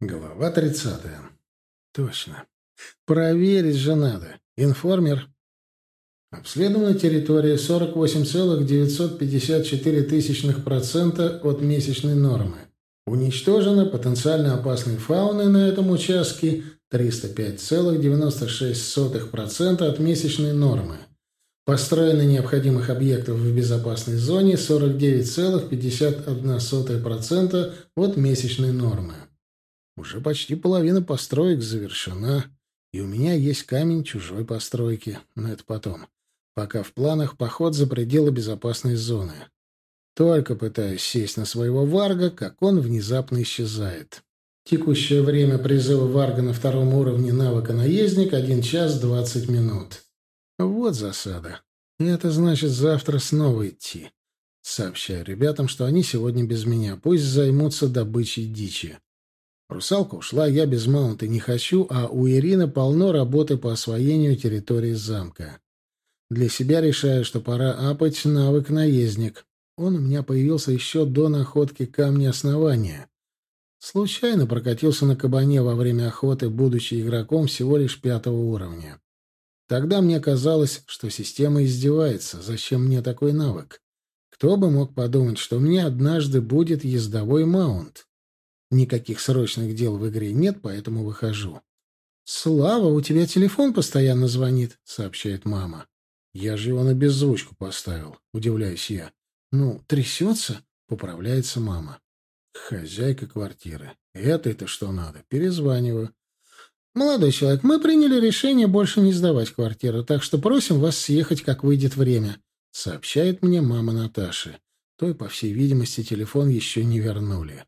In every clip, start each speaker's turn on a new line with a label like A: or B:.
A: Глава тридцатая. Точно. Проверить же надо. Информер. Обследована территория 48,954% от месячной нормы. Уничтожена потенциально опасной фауны на этом участке 305,96% от месячной нормы. Построено необходимых объектов в безопасной зоне 49,51% от месячной нормы. Уже почти половина построек завершена, и у меня есть камень чужой постройки, но это потом. Пока в планах поход за пределы безопасной зоны. Только пытаюсь сесть на своего варга, как он внезапно исчезает. Текущее время призыва варга на втором уровне навыка наездник — 1 час 20 минут. Вот засада. Это значит завтра снова идти. Сообщаю ребятам, что они сегодня без меня. Пусть займутся добычей дичи. Русалка ушла, я без маунта не хочу, а у Ирины полно работы по освоению территории замка. Для себя решаю, что пора апать навык наездник. Он у меня появился еще до находки камня основания. Случайно прокатился на кабане во время охоты, будучи игроком всего лишь пятого уровня. Тогда мне казалось, что система издевается. Зачем мне такой навык? Кто бы мог подумать, что мне однажды будет ездовой маунт? Никаких срочных дел в игре нет, поэтому выхожу. «Слава, у тебя телефон постоянно звонит», — сообщает мама. «Я же его на беззвучку поставил», — удивляюсь я. «Ну, трясется?» — поправляется мама. «Хозяйка квартиры. Это-то что надо?» Перезваниваю. «Молодой человек, мы приняли решение больше не сдавать квартиру, так что просим вас съехать, как выйдет время», — сообщает мне мама Наташи. Той, по всей видимости, телефон еще не вернули.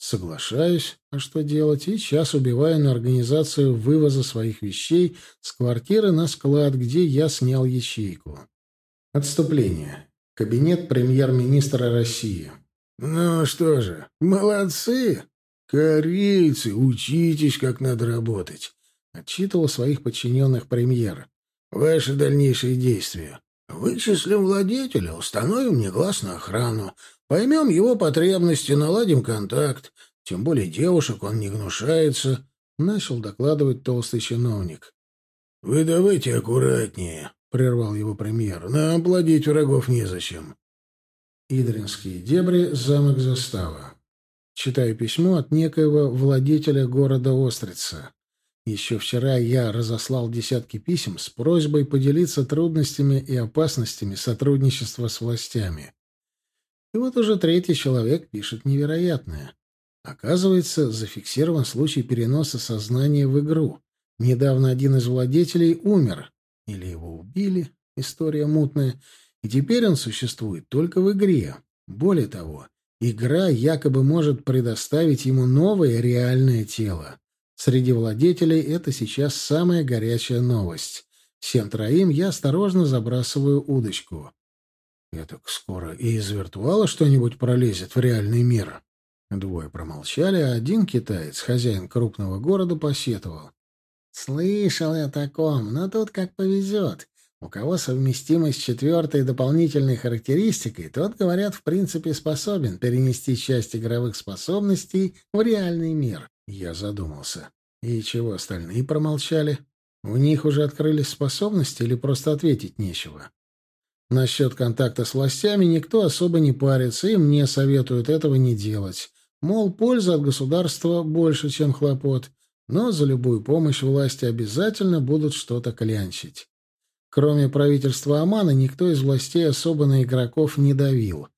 A: Соглашаюсь, а что делать, и час убиваю на организацию вывоза своих вещей с квартиры на склад, где я снял ячейку. Отступление. Кабинет премьер-министра России.
B: «Ну что же, молодцы! Корейцы, учитесь, как надо работать!» — отчитывал своих подчиненных премьер. «Ваши дальнейшие действия. Вычислим владетеля, установим негласную охрану, Поймем его потребности, наладим контакт. Тем более девушек он не гнушается, — начал докладывать толстый чиновник. — Вы давайте аккуратнее, — прервал его премьер. — Нам плодить врагов незачем.
A: Идринские дебри, замок застава. Читаю письмо от некоего владетеля города Острица. Еще вчера я разослал десятки писем с просьбой поделиться трудностями и опасностями сотрудничества с властями. И вот уже третий человек пишет невероятное. Оказывается, зафиксирован случай переноса сознания в игру. Недавно один из владетелей умер. Или его убили. История мутная. И теперь он существует только в игре. Более того, игра якобы может предоставить ему новое реальное тело. Среди владетелей это сейчас самая горячая новость. Всем троим я осторожно забрасываю удочку. Я так скоро и из виртуала что-нибудь пролезет в реальный мир. Двое промолчали, а один китаец, хозяин крупного города, посетовал. «Слышал я таком, но тут как повезет. У кого совместимость четвертой дополнительной характеристикой, тот, говорят, в принципе способен перенести часть игровых способностей в реальный мир». Я задумался. И чего остальные промолчали? У них уже открылись способности или просто ответить нечего? Насчет контакта с властями никто особо не парится, и мне советуют этого не делать. Мол, польза от государства больше, чем хлопот, но за любую помощь власти обязательно будут что-то клянчить. Кроме правительства Омана, никто из властей особо на игроков не давил.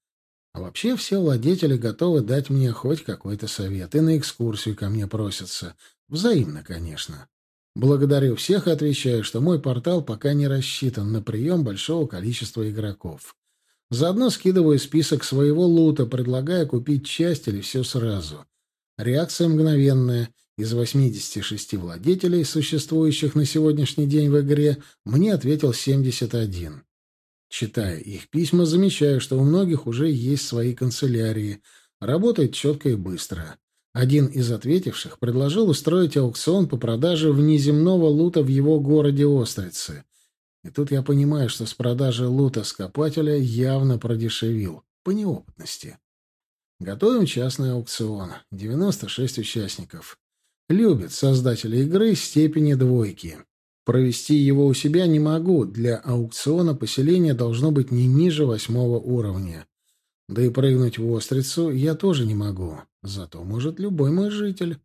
A: А вообще все владетели готовы дать мне хоть какой-то совет, и на экскурсию ко мне просятся. Взаимно, конечно. Благодарю всех и отвечаю, что мой портал пока не рассчитан на прием большого количества игроков. Заодно скидываю список своего лута, предлагая купить часть или все сразу. Реакция мгновенная. Из 86 владетелей, существующих на сегодняшний день в игре, мне ответил 71. Читая их письма, замечаю, что у многих уже есть свои канцелярии. Работает четко и быстро. Один из ответивших предложил устроить аукцион по продаже внеземного лута в его городе Острицы. И тут я понимаю, что с продажей лута скопателя явно продешевил. По неопытности. Готовим частный аукцион. 96 участников. Любят создатели игры степени двойки. Провести его у себя не могу, для аукциона поселение должно быть не ниже восьмого уровня. Да и прыгнуть в Острицу я тоже не могу. Зато может любой мой житель.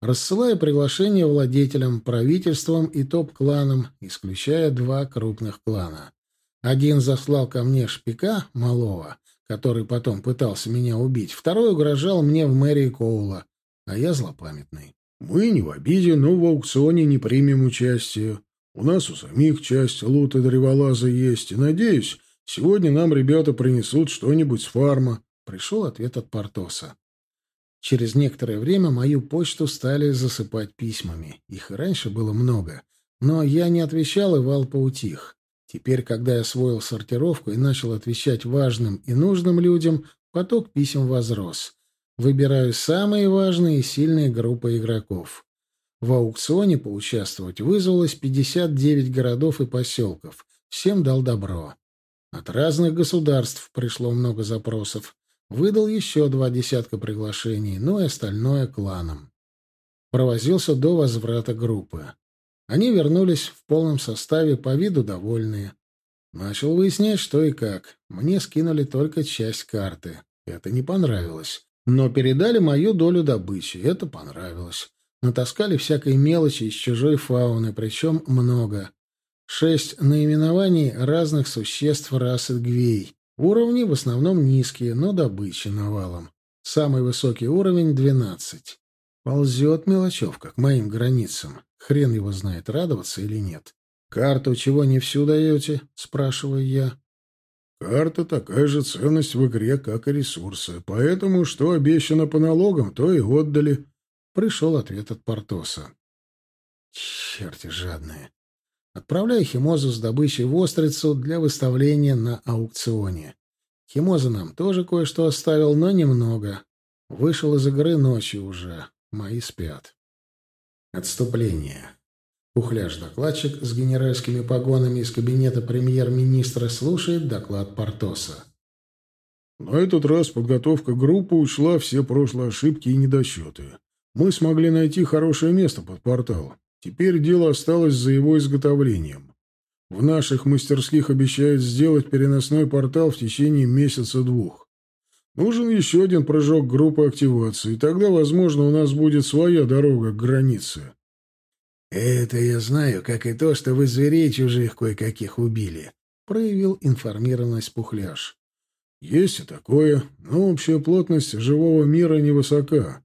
A: Рассылаю приглашение владетелям, правительствам и топ-кланам, исключая два крупных клана. Один заслал ко мне шпика, малого, который потом пытался меня убить. Второй угрожал мне в мэрии Коула, а я злопамятный.
B: Мы не в обиде, но в аукционе не примем участие. У нас у самих часть лута древолаза есть, и, надеюсь, сегодня нам ребята принесут что-нибудь с фарма.
A: Пришел ответ от Портоса. Через некоторое время мою почту стали засыпать письмами. Их и раньше было много. Но я не отвечал, и вал поутих. Теперь, когда я освоил сортировку и начал отвечать важным и нужным людям, поток писем возрос. Выбираю самые важные и сильные группы игроков. В аукционе поучаствовать вызвалось 59 городов и поселков. Всем дал добро. От разных государств пришло много запросов. Выдал еще два десятка приглашений, ну и остальное кланам. Провозился до возврата группы. Они вернулись в полном составе, по виду довольные. Начал выяснять, что и как. Мне скинули только часть карты. Это не понравилось. Но передали мою долю добычи. Это понравилось. Натаскали всякой мелочи из чужой фауны, причем много. Шесть наименований разных существ расы гвей. Уровни в основном низкие, но добычи навалом. Самый высокий уровень — двенадцать. Ползет мелочевка к моим границам. Хрен его знает, радоваться или нет. «Карту чего не всю даете?» — спрашиваю я.
B: Карта такая же ценность в игре, как и ресурсы. Поэтому, что обещано по налогам, то и отдали.
A: Пришел ответ от Портоса. Черти жадные. Отправляю Химозу с добычей в Острицу для выставления на аукционе. Химоза нам тоже кое-что оставил, но немного. Вышел из игры ночью уже. Мои спят. Отступление. Пухляж-докладчик с генеральскими погонами из кабинета премьер-министра слушает доклад Портоса.
B: На этот раз подготовка группы учла все прошлые ошибки и недосчеты. Мы смогли найти хорошее место под портал. Теперь дело осталось за его изготовлением. В наших мастерских обещают сделать переносной портал в течение месяца-двух. Нужен еще один прыжок группы активации, тогда, возможно, у нас будет своя дорога к границе.
A: «Это я знаю, как и то, что вы зверей чужих кое-каких убили», — проявил информированность Пухляш.
B: «Есть и такое, но общая плотность живого мира невысока.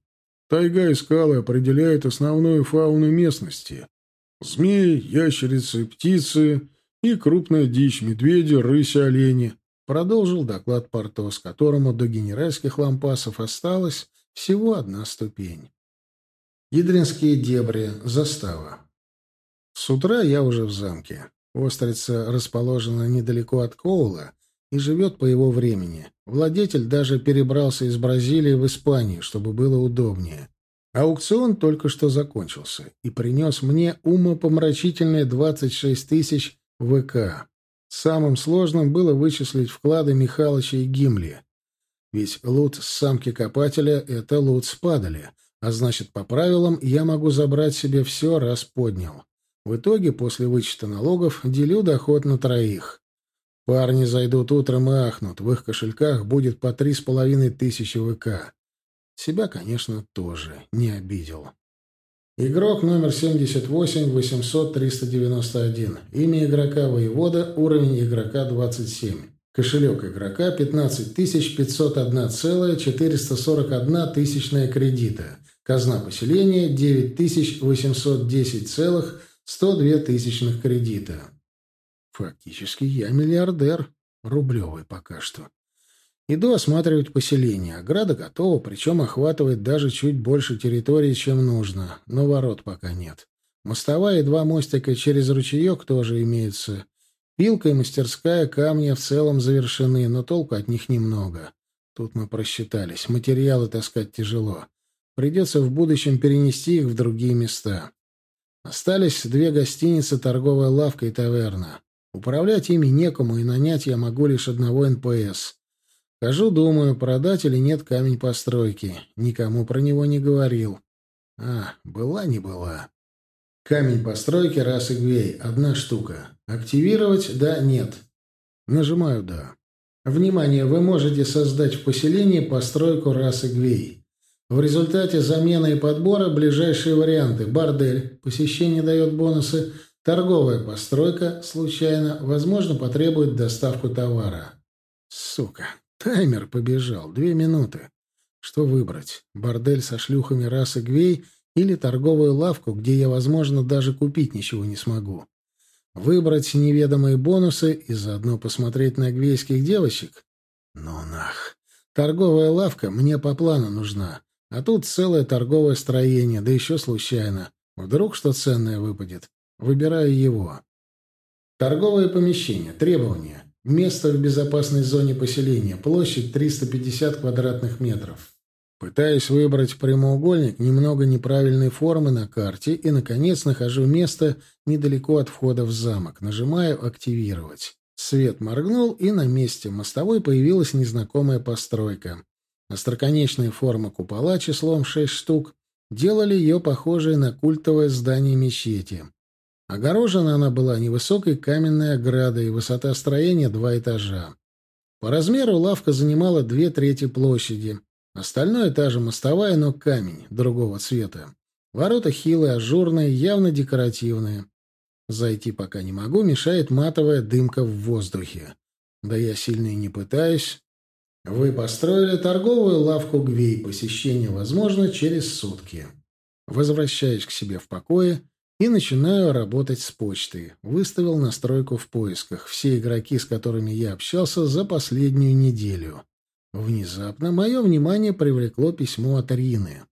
B: Тайга и скалы определяют основную фауну местности. Змеи, ящерицы, птицы и крупная дичь, медведи, рыси, олени», — продолжил доклад Портос, которому до генеральских лампасов осталась всего одна ступень. Ядринские дебри. Застава. С утра я уже в замке. Острица расположена недалеко от Коула и живет по его времени. Владетель даже перебрался из Бразилии в Испанию, чтобы было удобнее. Аукцион только что закончился и принес мне умопомрачительные 26 тысяч ВК. Самым сложным было вычислить вклады Михалыча и Гимли. Ведь лут с самки копателя — это лут с падали — а значит, по правилам, я могу забрать себе все, раз поднял. В итоге, после вычета налогов, делю доход на троих. Парни зайдут утром и ахнут. В их кошельках будет по три с половиной тысячи ВК. Себя, конечно, тоже не обидел. Игрок номер 78-800-391. Имя игрока Воевода. Уровень игрока 27. Кошелек игрока 15 501,441 тысячная кредита. Казна поселения 9810,102 тысячных кредита. Фактически я миллиардер. Рублевый пока что. Иду осматривать поселение. Ограда готова, причем охватывает даже чуть больше территории, чем нужно. Но ворот пока нет. Мостовая и два мостика через ручеек тоже имеются. Пилка и мастерская камня в целом завершены, но толку от них немного. Тут мы просчитались. Материалы таскать тяжело. Придется в будущем перенести их в другие места. Остались две гостиницы, торговая лавка и таверна. Управлять ими некому, и нанять я могу лишь одного НПС. Хожу, думаю, продать или нет камень постройки. Никому про него не говорил.
A: А, была не была. Камень постройки расы Гвей. Одна штука. Активировать? Да, нет. Нажимаю «Да». Внимание! Вы можете создать в поселении постройку расы Гвей. В результате замены и подбора ближайшие варианты. Бордель. Посещение дает бонусы. Торговая постройка. Случайно. Возможно, потребует доставку товара. Сука. Таймер побежал. Две минуты. Что выбрать? Бордель со шлюхами расы Гвей или торговую лавку, где я, возможно, даже купить ничего не смогу? Выбрать неведомые бонусы и заодно посмотреть на гвейских девочек? Ну нах. Торговая лавка мне по плану нужна. А тут целое торговое строение, да еще случайно. Вдруг что ценное выпадет. Выбираю его. Торговое помещение. Требования. Место в безопасной зоне поселения. Площадь 350 квадратных метров. Пытаюсь выбрать прямоугольник немного неправильной формы на карте и, наконец, нахожу место недалеко от входа в замок. Нажимаю «Активировать». Свет моргнул, и на месте мостовой появилась незнакомая постройка. Остроконечная форма купола числом шесть штук делали ее похожей на культовое здание мечети. Огорожена она была невысокой каменной оградой, высота строения два этажа. По размеру лавка занимала две трети площади — Остальное та же мостовая, но камень, другого цвета. Ворота хилые, ажурные, явно декоративные. Зайти пока не могу, мешает матовая дымка в воздухе. Да я сильно и не пытаюсь. Вы построили торговую лавку Гвей. Посещение возможно через сутки. Возвращаюсь к себе в покое и начинаю работать с почтой. Выставил настройку в поисках. Все игроки, с которыми я общался за последнюю неделю. Внезапно мое внимание привлекло письмо от Рины.